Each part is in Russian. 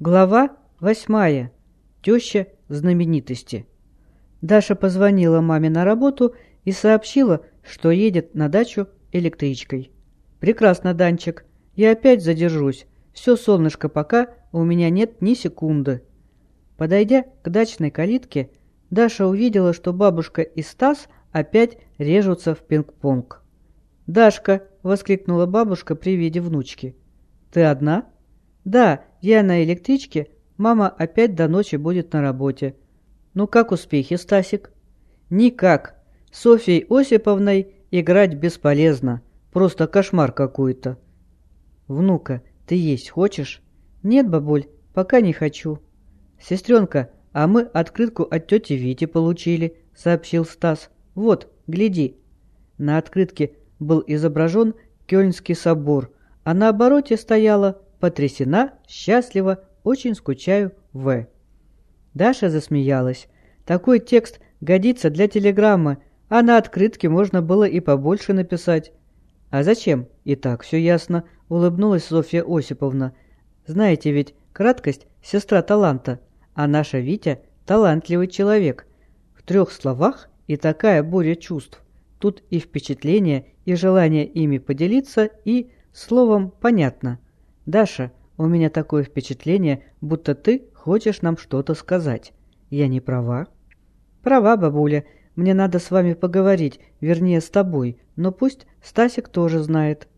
Глава восьмая. Теща знаменитости. Даша позвонила маме на работу и сообщила, что едет на дачу электричкой. «Прекрасно, Данчик. Я опять задержусь. Все, солнышко, пока у меня нет ни секунды». Подойдя к дачной калитке, Даша увидела, что бабушка и Стас опять режутся в пинг-понг. «Дашка!» — воскликнула бабушка при виде внучки. «Ты одна?» «Да, я на электричке. Мама опять до ночи будет на работе». «Ну как успехи, Стасик?» «Никак. Софьей Осиповной играть бесполезно. Просто кошмар какой-то». «Внука, ты есть хочешь?» «Нет, бабуль, пока не хочу». «Сестренка, а мы открытку от тети Вити получили», — сообщил Стас. «Вот, гляди». На открытке был изображен Кёльнский собор, а на обороте стояла Потрясена, счастлива, очень скучаю, В. Даша засмеялась. Такой текст годится для телеграммы, а на открытке можно было и побольше написать. А зачем? И так все ясно, улыбнулась Софья Осиповна. Знаете ведь, краткость – сестра таланта, а наша Витя – талантливый человек. В трех словах и такая буря чувств. Тут и впечатление, и желание ими поделиться, и, словом, понятно – «Даша, у меня такое впечатление, будто ты хочешь нам что-то сказать. Я не права?» «Права, бабуля. Мне надо с вами поговорить, вернее, с тобой, но пусть Стасик тоже знает».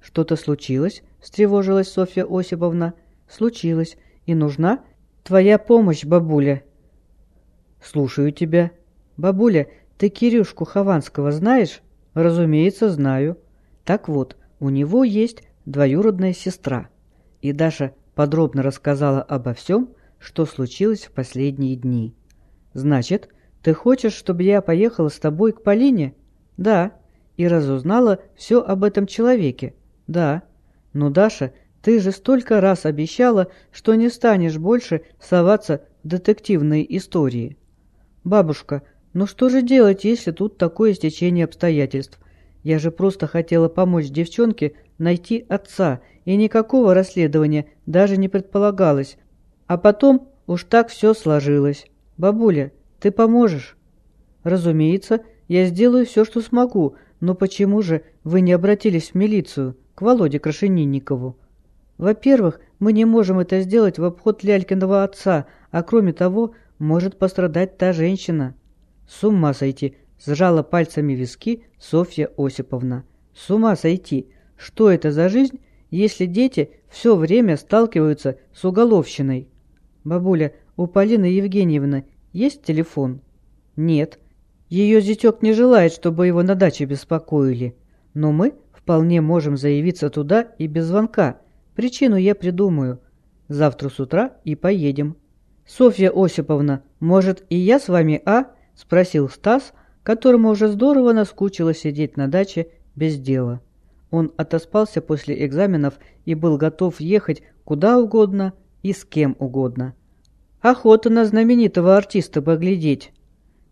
«Что-то случилось?» – встревожилась Софья Осиповна. «Случилось. И нужна твоя помощь, бабуля». «Слушаю тебя». «Бабуля, ты Кирюшку Хованского знаешь?» «Разумеется, знаю». «Так вот, у него есть двоюродная сестра и Даша подробно рассказала обо всем, что случилось в последние дни. «Значит, ты хочешь, чтобы я поехала с тобой к Полине?» «Да». «И разузнала все об этом человеке?» «Да». «Но, Даша, ты же столько раз обещала, что не станешь больше соваться в детективные истории». «Бабушка, ну что же делать, если тут такое стечение обстоятельств? Я же просто хотела помочь девчонке найти отца, и никакого расследования даже не предполагалось. А потом уж так все сложилось. Бабуля, ты поможешь? Разумеется, я сделаю все, что смогу, но почему же вы не обратились в милицию, к Володе Крашенинникову? Во-первых, мы не можем это сделать в обход Лялькиного отца, а кроме того, может пострадать та женщина. С ума сойти, сжала пальцами виски Софья Осиповна. С ума сойти! Что это за жизнь, если дети все время сталкиваются с уголовщиной? Бабуля, у Полины Евгеньевны есть телефон? Нет. Ее зятек не желает, чтобы его на даче беспокоили. Но мы вполне можем заявиться туда и без звонка. Причину я придумаю. Завтра с утра и поедем. Софья Осиповна, может и я с вами, а? Спросил Стас, которому уже здорово наскучило сидеть на даче без дела. Он отоспался после экзаменов и был готов ехать куда угодно и с кем угодно. Охота на знаменитого артиста поглядеть.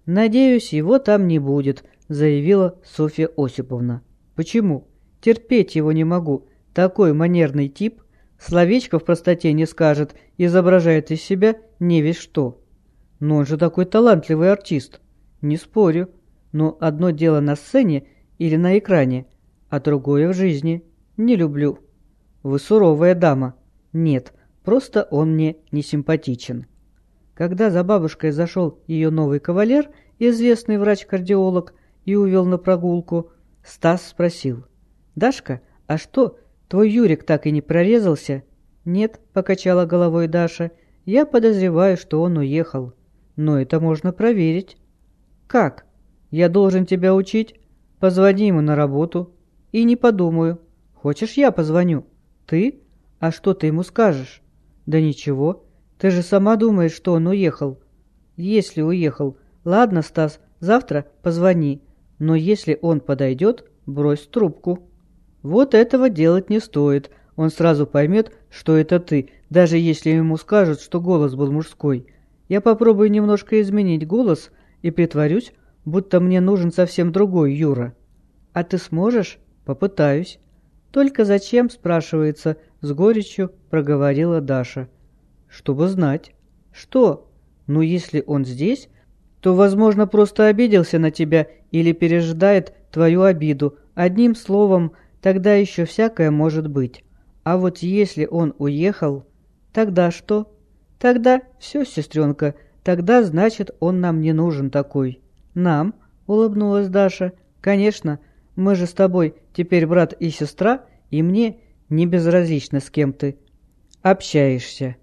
«Надеюсь, его там не будет», — заявила Софья Осиповна. «Почему? Терпеть его не могу. Такой манерный тип. Словечко в простоте не скажет, изображает из себя не весь что. Но он же такой талантливый артист. Не спорю. Но одно дело на сцене или на экране, а другое в жизни. Не люблю. Вы суровая дама. Нет, просто он мне не симпатичен. Когда за бабушкой зашел ее новый кавалер, известный врач-кардиолог, и увел на прогулку, Стас спросил. «Дашка, а что, твой Юрик так и не прорезался?» «Нет», — покачала головой Даша, — «я подозреваю, что он уехал. Но это можно проверить». «Как? Я должен тебя учить? Позвони ему на работу, и не подумаю. Хочешь, я позвоню? Ты? А что ты ему скажешь? Да ничего. Ты же сама думаешь, что он уехал. Если уехал. Ладно, Стас, завтра позвони. Но если он подойдет, брось трубку. Вот этого делать не стоит. Он сразу поймет, что это ты, даже если ему скажут, что голос был мужской. Я попробую немножко изменить голос и притворюсь, будто мне нужен совсем другой Юра. А ты сможешь? «Попытаюсь». «Только зачем?» – спрашивается, с горечью проговорила Даша. чтобы знать. Что? Ну, если он здесь, то, возможно, просто обиделся на тебя или пережидает твою обиду. Одним словом, тогда еще всякое может быть. А вот если он уехал, тогда что? Тогда все, сестренка, тогда, значит, он нам не нужен такой. Нам? Улыбнулась Даша. Конечно, мы же с тобой теперь брат и сестра, и мне не безразлично, с кем ты общаешься.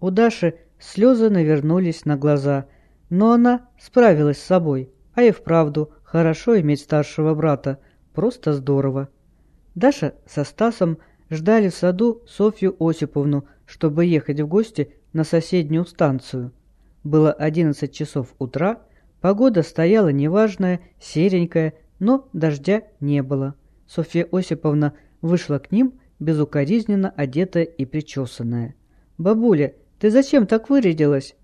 У Даши слезы навернулись на глаза, но она справилась с собой, а и вправду хорошо иметь старшего брата, просто здорово. Даша со Стасом ждали в саду Софью Осиповну, чтобы ехать в гости на соседнюю станцию. Было одиннадцать часов утра, погода стояла неважная, серенькая, но дождя не было. Софья Осиповна вышла к ним, безукоризненно одетая и причесанная. «Бабуля, ты зачем так вырядилась?»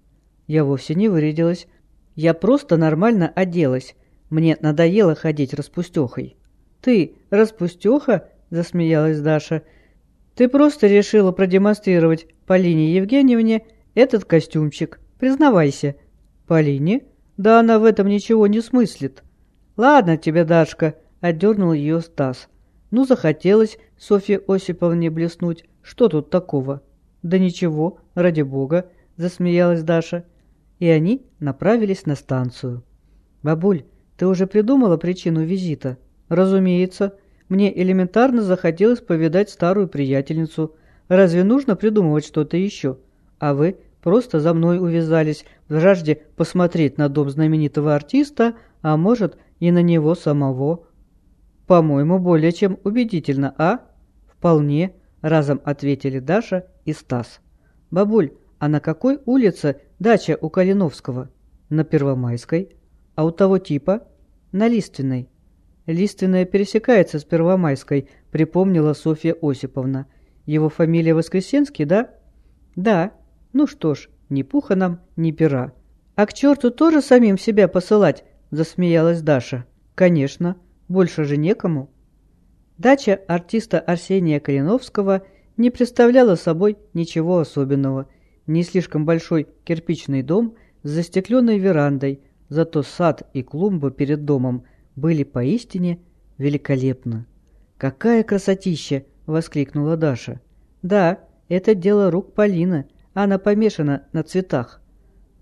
«Я вовсе не вырядилась. Я просто нормально оделась. Мне надоело ходить распустехой». «Ты распустеха?» – засмеялась Даша. «Ты просто решила продемонстрировать Полине Евгеньевне этот костюмчик. Признавайся». «Полине? Да она в этом ничего не смыслит». «Ладно тебе, Дашка», – отдернул ее Стас. «Ну, захотелось Софье Осиповне блеснуть. Что тут такого?» «Да ничего, ради бога», – засмеялась Даша. И они направились на станцию. «Бабуль, ты уже придумала причину визита?» «Разумеется. Мне элементарно захотелось повидать старую приятельницу. Разве нужно придумывать что-то еще? А вы просто за мной увязались в жажде посмотреть на дом знаменитого артиста, а может и на него самого». «По-моему, более чем убедительно, а?» «Вполне», — разом ответили Даша и Стас. «Бабуль, а на какой улице дача у Калиновского?» «На Первомайской». «А у того типа?» «На Лиственной». Лиственная пересекается с Первомайской, припомнила Софья Осиповна. Его фамилия Воскресенский, да? Да. Ну что ж, ни пуха нам, ни пера. А к черту тоже самим себя посылать, засмеялась Даша. Конечно, больше же некому. Дача артиста Арсения Калиновского не представляла собой ничего особенного. Не слишком большой кирпичный дом с застекленной верандой, зато сад и клумба перед домом – были поистине великолепны. «Какая красотища!» — воскликнула Даша. «Да, это дело рук Полины, она помешана на цветах».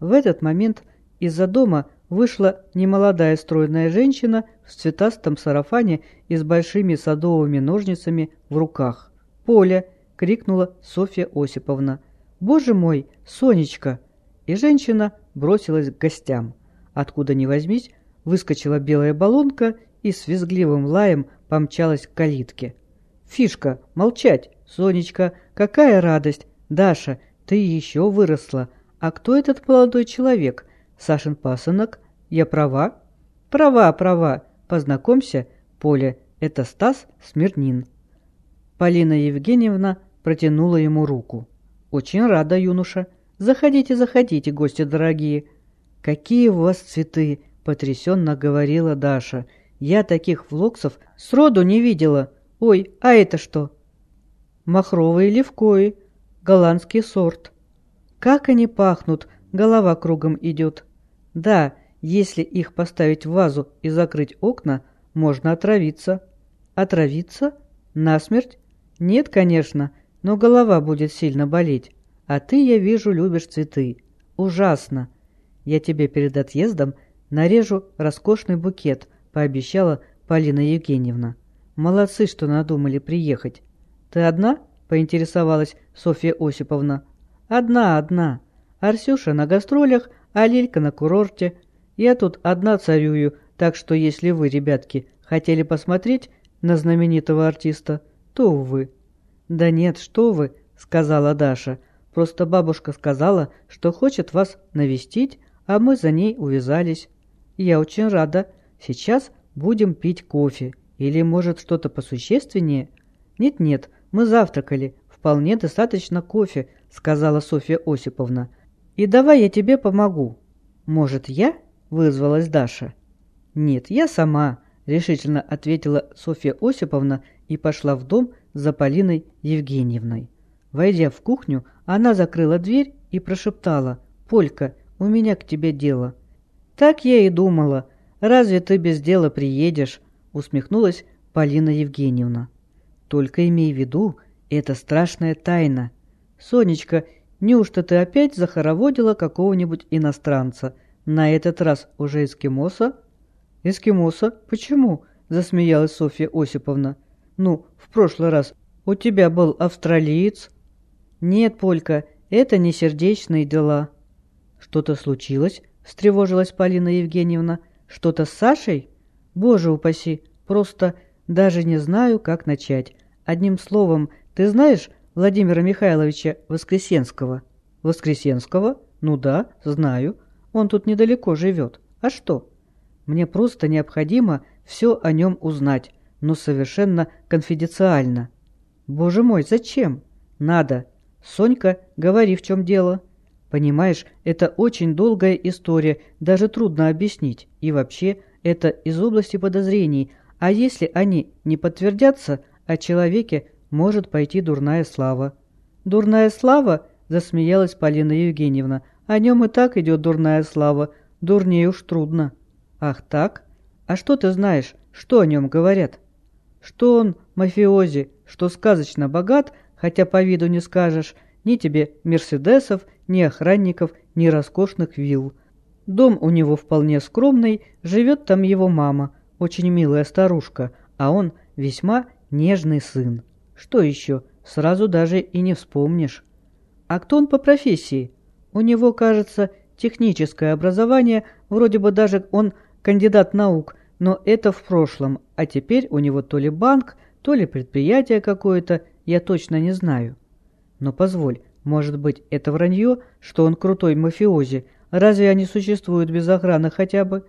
В этот момент из-за дома вышла немолодая стройная женщина в цветастом сарафане и с большими садовыми ножницами в руках. «Поля!» — крикнула Софья Осиповна. «Боже мой, Сонечка!» И женщина бросилась к гостям. Откуда ни возьмись, Выскочила белая баллонка и с визгливым лаем помчалась к калитке. «Фишка, молчать! Сонечка, какая радость! Даша, ты еще выросла! А кто этот молодой человек? Сашин пасынок? Я права?» «Права, права! Познакомься, Поля, это Стас Смирнин». Полина Евгеньевна протянула ему руку. «Очень рада, юноша. Заходите, заходите, гости дорогие. Какие у вас цветы! потрясенно говорила Даша. «Я таких флоксов сроду не видела. Ой, а это что?» «Махровые левкои, голландский сорт. Как они пахнут, голова кругом идет. Да, если их поставить в вазу и закрыть окна, можно отравиться». «Отравиться? Насмерть?» «Нет, конечно, но голова будет сильно болеть. А ты, я вижу, любишь цветы. Ужасно. Я тебе перед отъездом «Нарежу роскошный букет», — пообещала Полина Евгеньевна. «Молодцы, что надумали приехать». «Ты одна?» — поинтересовалась Софья Осиповна. «Одна, одна. Арсюша на гастролях, а Лилька на курорте. Я тут одна царюю, так что если вы, ребятки, хотели посмотреть на знаменитого артиста, то, увы». «Да нет, что вы», — сказала Даша. «Просто бабушка сказала, что хочет вас навестить, а мы за ней увязались». «Я очень рада. Сейчас будем пить кофе. Или, может, что-то посущественнее?» «Нет-нет, мы завтракали. Вполне достаточно кофе», — сказала Софья Осиповна. «И давай я тебе помогу». «Может, я?» — вызвалась Даша. «Нет, я сама», — решительно ответила Софья Осиповна и пошла в дом за Полиной Евгеньевной. Войдя в кухню, она закрыла дверь и прошептала «Полька, у меня к тебе дело». «Так я и думала. Разве ты без дела приедешь?» усмехнулась Полина Евгеньевна. «Только имей в виду, это страшная тайна. Сонечка, неужто ты опять захороводила какого-нибудь иностранца? На этот раз уже эскимоса?» «Эскимоса? Почему?» – засмеялась Софья Осиповна. «Ну, в прошлый раз у тебя был австралиец». «Нет, Полька, это не сердечные дела». «Что-то случилось?» – встревожилась Полина Евгеньевна. «Что-то с Сашей?» «Боже упаси! Просто даже не знаю, как начать. Одним словом, ты знаешь Владимира Михайловича Воскресенского?» «Воскресенского? Ну да, знаю. Он тут недалеко живет. А что?» «Мне просто необходимо все о нем узнать, но совершенно конфиденциально». «Боже мой, зачем?» «Надо. Сонька, говори, в чем дело». «Понимаешь, это очень долгая история, даже трудно объяснить. И вообще, это из области подозрений, а если они не подтвердятся, о человеке может пойти дурная слава». «Дурная слава?» – засмеялась Полина Евгеньевна. «О нем и так идет дурная слава. Дурнее уж трудно». «Ах так? А что ты знаешь? Что о нем говорят?» «Что он мафиози, что сказочно богат, хотя по виду не скажешь, ни тебе мерседесов, ни охранников, ни роскошных вилл. Дом у него вполне скромный, живет там его мама, очень милая старушка, а он весьма нежный сын. Что еще, сразу даже и не вспомнишь. А кто он по профессии? У него, кажется, техническое образование, вроде бы даже он кандидат наук, но это в прошлом, а теперь у него то ли банк, то ли предприятие какое-то, я точно не знаю. Но позволь, может быть, это вранье, что он крутой мафиози, разве они существуют без охраны хотя бы?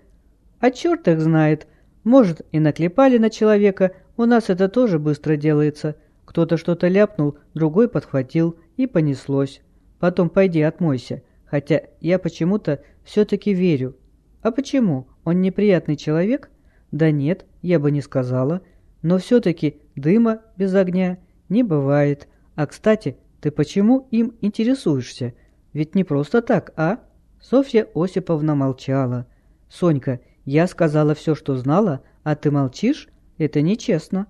А черт их знает, может, и наклепали на человека, у нас это тоже быстро делается. Кто-то что-то ляпнул, другой подхватил, и понеслось. Потом пойди отмойся, хотя я почему-то все-таки верю. А почему? Он неприятный человек? Да нет, я бы не сказала. Но все-таки дыма без огня не бывает. А, кстати, ты почему им интересуешься? Ведь не просто так, а? Софья Осиповна молчала. Сонька, я сказала все, что знала, а ты молчишь? Это нечестно.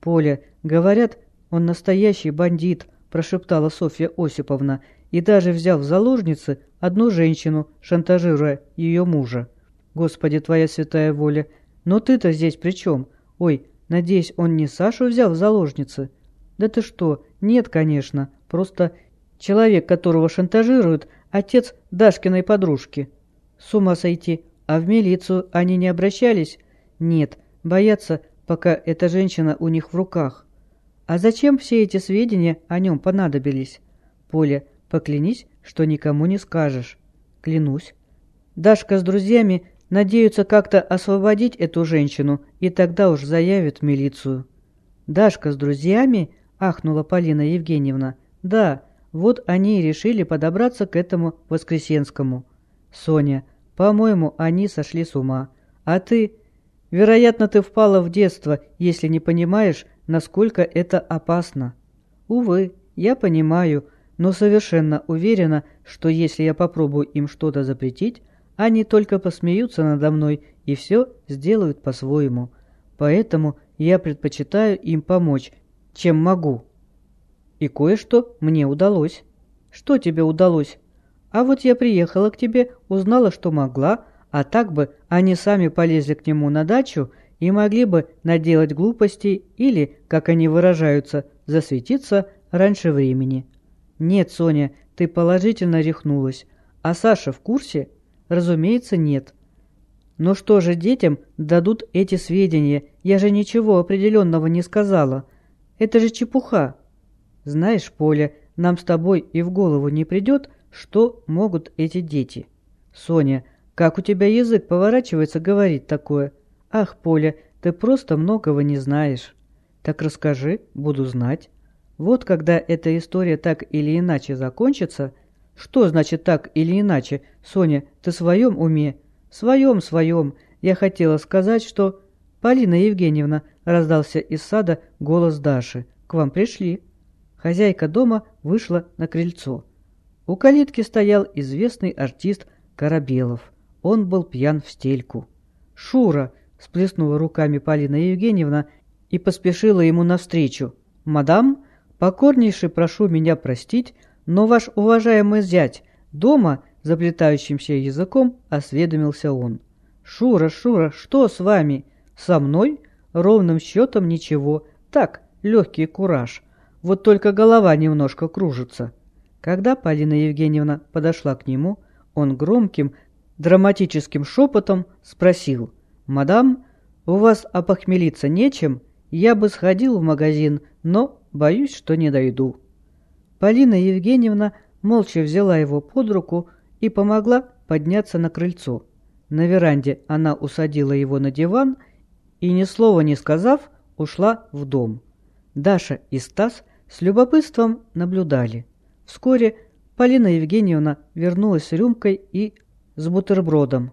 Поля, говорят, он настоящий бандит, прошептала Софья Осиповна, и даже взяв в заложницы одну женщину, шантажируя ее мужа. Господи, твоя святая воля, но ты-то здесь при чем? Ой, надеюсь, он не Сашу взял в заложницы? Да ты что, нет, конечно, просто человек, которого шантажируют, отец Дашкиной подружки. С ума сойти, а в милицию они не обращались? Нет, боятся, пока эта женщина у них в руках. А зачем все эти сведения о нем понадобились? Поля, поклянись, что никому не скажешь. Клянусь. Дашка с друзьями надеются как-то освободить эту женщину, и тогда уж заявят в милицию. «Дашка с друзьями?» – ахнула Полина Евгеньевна. «Да, вот они и решили подобраться к этому Воскресенскому. Соня, по-моему, они сошли с ума. А ты? Вероятно, ты впала в детство, если не понимаешь, насколько это опасно. Увы, я понимаю, но совершенно уверена, что если я попробую им что-то запретить, они только посмеются надо мной и все сделают по-своему. Поэтому я предпочитаю им помочь, чем могу. И кое-что мне удалось. Что тебе удалось? А вот я приехала к тебе, узнала, что могла, а так бы они сами полезли к нему на дачу и могли бы наделать глупостей или, как они выражаются, засветиться раньше времени. Нет, Соня, ты положительно рехнулась. А Саша в курсе? Разумеется, нет. Но что же детям дадут эти сведения? Я же ничего определенного не сказала. Это же чепуха. Знаешь, Поля, нам с тобой и в голову не придет, что могут эти дети. Соня, как у тебя язык поворачивается говорить такое? Ах, Поля, ты просто многого не знаешь. Так расскажи, буду знать. Вот когда эта история так или иначе закончится, «Что значит так или иначе? Соня, ты в своем уме?» «В своем, своем. Я хотела сказать, что...» «Полина Евгеньевна», — раздался из сада голос Даши. «К вам пришли». хозяйка дома вышла на крыльцо. У калитки стоял известный артист Корабелов. Он был пьян в стельку. «Шура!» — сплеснула руками Полина Евгеньевна и поспешила ему навстречу. «Мадам, покорнейше прошу меня простить, но ваш уважаемый зять дома, заплетающимся языком, осведомился он. «Шура, Шура, что с вами? Со мной? Ровным счетом ничего. Так, легкий кураж. Вот только голова немножко кружится». Когда Полина Евгеньевна подошла к нему, он громким, драматическим шепотом спросил. «Мадам, у вас опохмелиться нечем? Я бы сходил в магазин, но боюсь, что не дойду». Полина Евгеньевна молча взяла его под руку и помогла подняться на крыльцо. На веранде она усадила его на диван и, ни слова не сказав, ушла в дом. Даша и Стас с любопытством наблюдали. Вскоре Полина Евгеньевна вернулась с рюмкой и с бутербродом.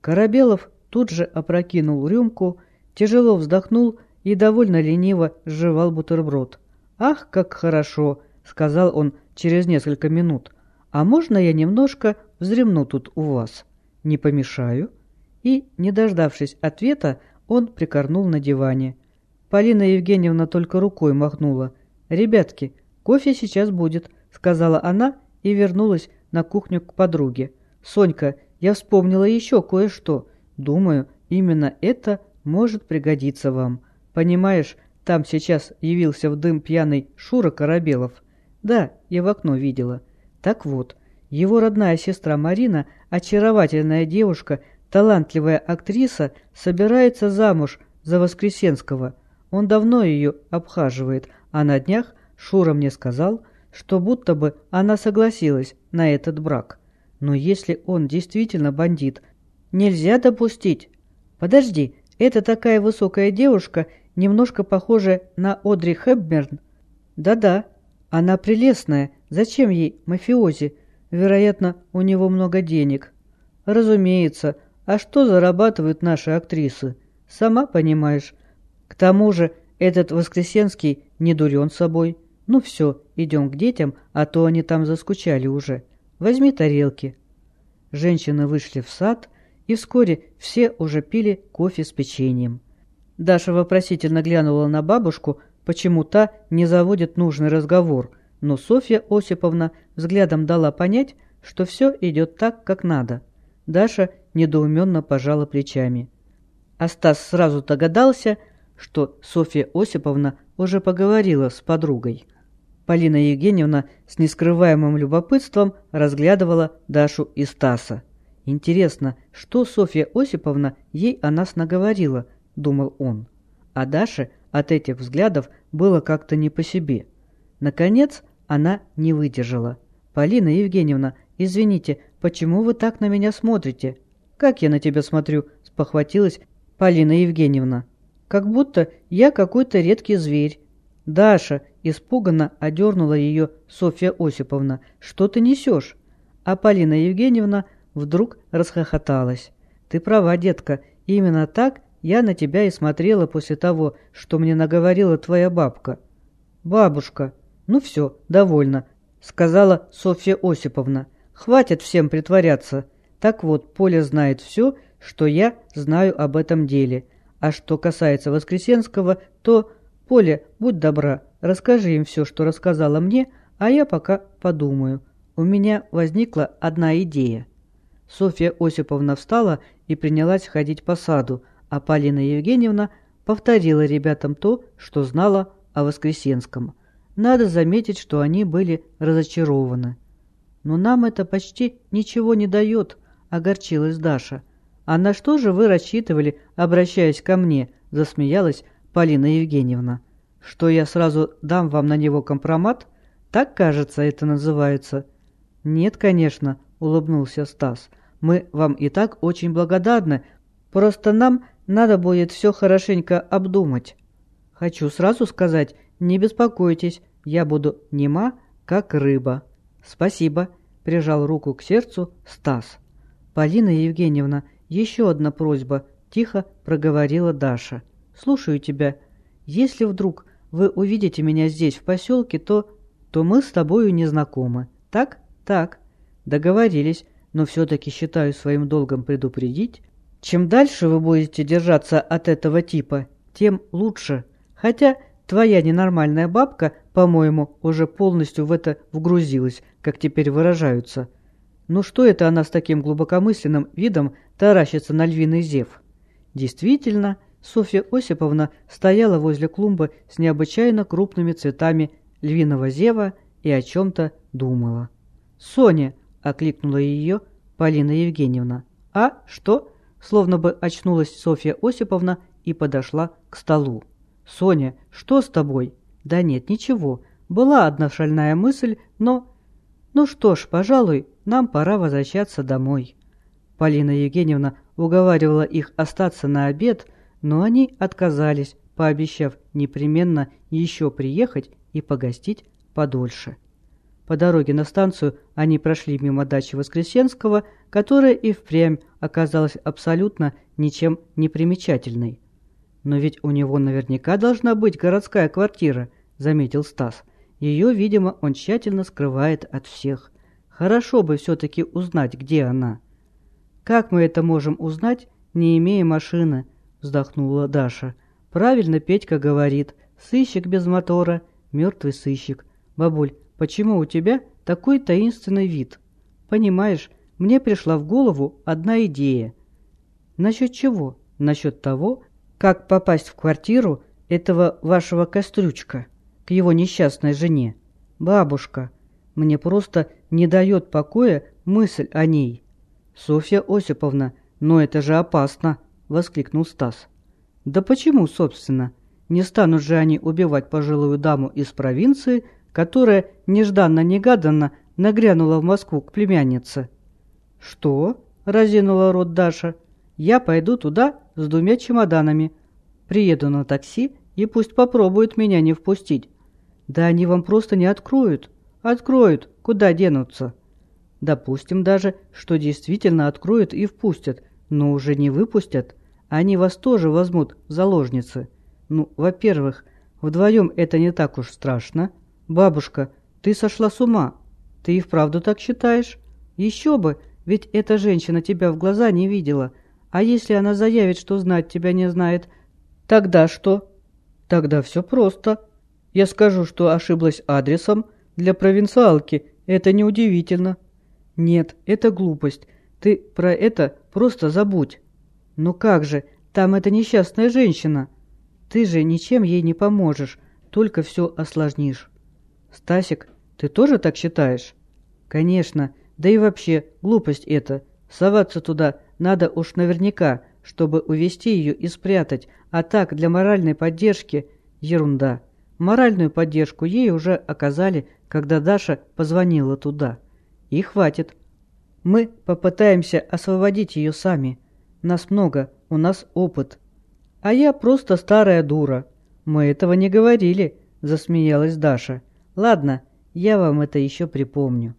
Корабелов тут же опрокинул рюмку, тяжело вздохнул и довольно лениво сживал бутерброд. «Ах, как хорошо!» — сказал он через несколько минут. «А можно я немножко вздремну тут у вас? Не помешаю?» И, не дождавшись ответа, он прикорнул на диване. Полина Евгеньевна только рукой махнула. «Ребятки, кофе сейчас будет», — сказала она и вернулась на кухню к подруге. «Сонька, я вспомнила еще кое-что. Думаю, именно это может пригодиться вам. Понимаешь, там сейчас явился в дым пьяный Шура Корабелов. Да, я в окно видела. Так вот, его родная сестра Марина, очаровательная девушка, талантливая актриса, собирается замуж за Воскресенского. Он давно ее обхаживает, а на днях Шура мне сказал, что будто бы она согласилась на этот брак. Но если он действительно бандит, нельзя допустить. Подожди, это такая высокая девушка, немножко похожая на Одри Хепберн? Да-да, она прелестная. Зачем ей мафиози? Вероятно, у него много денег. Разумеется. А что зарабатывают наши актрисы? Сама понимаешь. К тому же, этот Воскресенский не дурен собой. Ну все, идем к детям, а то они там заскучали уже. Возьми тарелки. Женщины вышли в сад, и вскоре все уже пили кофе с печеньем. Даша вопросительно глянула на бабушку, почему та не заводит нужный разговор, но Софья Осиповна взглядом дала понять, что все идет так, как надо. Даша недоуменно пожала плечами. А Стас сразу догадался, что Софья Осиповна уже поговорила с подругой. Полина Евгеньевна с нескрываемым любопытством разглядывала Дашу и Стаса. «Интересно, что Софья Осиповна ей о нас наговорила?» – думал он. А Даше от этих взглядов было как-то не по себе. Наконец она не выдержала. «Полина Евгеньевна, извините, почему вы так на меня смотрите?» «Как я на тебя смотрю?» – спохватилась Полина Евгеньевна. «Как будто я какой-то редкий зверь». «Даша!» – испуганно одернула ее Софья Осиповна. «Что ты несешь?» А Полина Евгеньевна вдруг расхохоталась. «Ты права, детка, именно так я на тебя и смотрела после того, что мне наговорила твоя бабка. Бабушка, ну все, довольно, сказала Софья Осиповна. Хватит всем притворяться. Так вот, Поля знает все, что я знаю об этом деле. А что касается Воскресенского, то, Поля, будь добра, расскажи им все, что рассказала мне, а я пока подумаю. У меня возникла одна идея. Софья Осиповна встала и принялась ходить по саду, а Полина Евгеньевна повторила ребятам то, что знала о Воскресенском. Надо заметить, что они были разочарованы. «Но нам это почти ничего не дает», — огорчилась Даша. «А на что же вы рассчитывали, обращаясь ко мне?» — засмеялась Полина Евгеньевна. «Что я сразу дам вам на него компромат? Так, кажется, это называется». «Нет, конечно», — улыбнулся Стас. «Мы вам и так очень благодарны. Просто нам надо будет все хорошенько обдумать. Хочу сразу сказать, не беспокойтесь, я буду нема, как рыба. Спасибо, прижал руку к сердцу Стас. Полина Евгеньевна, еще одна просьба, тихо проговорила Даша. Слушаю тебя. Если вдруг вы увидите меня здесь, в поселке, то то мы с тобою не знакомы. Так? Так. Договорились, но все-таки считаю своим долгом предупредить. Чем дальше вы будете держаться от этого типа, тем лучше. Хотя твоя ненормальная бабка, по-моему, уже полностью в это вгрузилась, как теперь выражаются. Ну что это она с таким глубокомысленным видом таращится на львиный зев? Действительно, Софья Осиповна стояла возле клумбы с необычайно крупными цветами львиного зева и о чем-то думала. «Соня!» — окликнула ее Полина Евгеньевна. «А, что?» — словно бы очнулась Софья Осиповна и подошла к столу. «Соня, что с тобой?» «Да нет, ничего. Была одна шальная мысль, но...» «Ну что ж, пожалуй, нам пора возвращаться домой». Полина Евгеньевна уговаривала их остаться на обед, но они отказались, пообещав непременно еще приехать и погостить подольше. По дороге на станцию они прошли мимо дачи Воскресенского, которая и впрямь оказалась абсолютно ничем не примечательной. «Но ведь у него наверняка должна быть городская квартира», — заметил Стас. «Ее, видимо, он тщательно скрывает от всех. Хорошо бы все-таки узнать, где она». «Как мы это можем узнать, не имея машины?» — вздохнула Даша. «Правильно Петька говорит. Сыщик без мотора, мертвый сыщик. Бабуль, почему у тебя такой таинственный вид? Понимаешь, мне пришла в голову одна идея». «Насчет чего?» «Насчет того, как попасть в квартиру этого вашего кострючка к его несчастной жене. Бабушка, мне просто не дает покоя мысль о ней». «Софья Осиповна, но это же опасно!» — воскликнул Стас. «Да почему, собственно? Не станут же они убивать пожилую даму из провинции, которая нежданно-негаданно нагрянула в Москву к племяннице». «Что?» — разинула рот Даша. «Я пойду туда с двумя чемоданами. Приеду на такси и пусть попробуют меня не впустить». «Да они вам просто не откроют». «Откроют. Куда денутся?» Допустим даже, что действительно откроют и впустят, но уже не выпустят. Они вас тоже возьмут в заложницы. Ну, во-первых, вдвоем это не так уж страшно. Бабушка, ты сошла с ума. Ты и вправду так считаешь? Еще бы, ведь эта женщина тебя в глаза не видела. А если она заявит, что знать тебя не знает, тогда что? Тогда все просто. Я скажу, что ошиблась адресом. Для провинциалки это неудивительно. «Нет, это глупость. Ты про это просто забудь». «Ну как же, там эта несчастная женщина. Ты же ничем ей не поможешь, только все осложнишь». «Стасик, ты тоже так считаешь?» «Конечно. Да и вообще, глупость это. Соваться туда надо уж наверняка, чтобы увести ее и спрятать, а так для моральной поддержки – ерунда. Моральную поддержку ей уже оказали, когда Даша позвонила туда». И хватит. Мы попытаемся освободить ее сами. Нас много, у нас опыт. А я просто старая дура. Мы этого не говорили, засмеялась Даша. Ладно, я вам это еще припомню.